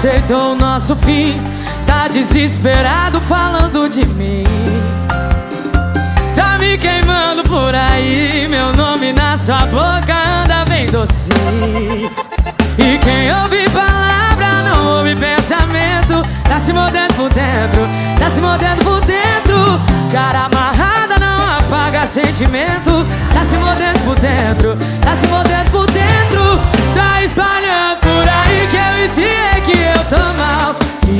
decretou o nosso fim. Tá desesperado falando de mim. Tá me queimando por aí. Meu nome na sua boca anda bem docinho. E quem ouve palavra não ouve pensamento. Tá se mordendo por dentro, tá se mordendo por dentro. Cara amarrada não apaga sentimento. Tá se mordendo por dentro,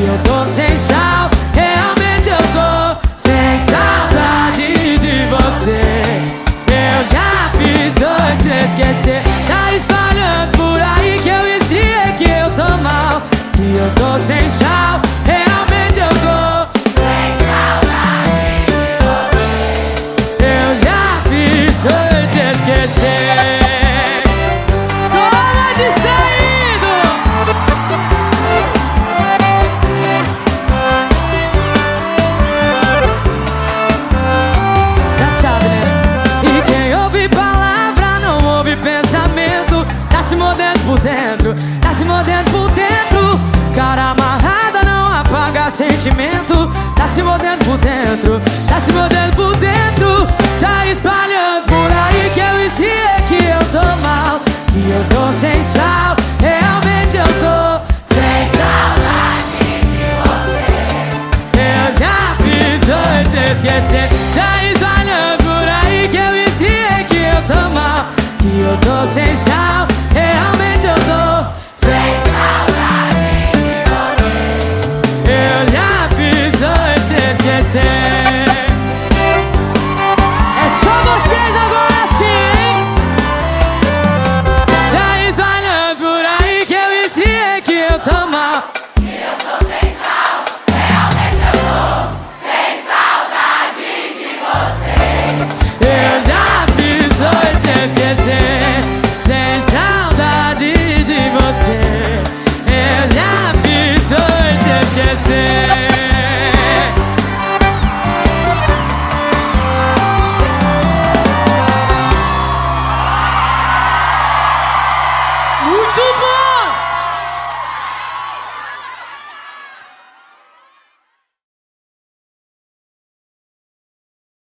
eu tô sem sal, realmente eu tô sem saudade de você. Eu já fiz hoje esquecer. Tá espalhando por aí que eu ensinei que eu tô mal Que eu tô sem sal, por dentro, tá se mordendo por dentro. Cara amarrada não apaga sentimento. Tá se mordendo por dentro, tá se mordendo por dentro. Tá espalhando por aí que eu ensinei que eu tô mal Que eu tô sem sal, realmente eu tô sem saudade de você. Eu já fiz hoje esquecer. Tá espalhando por aí que eu ensinei que eu tô mal Que eu tô sem sal, realmente Duper!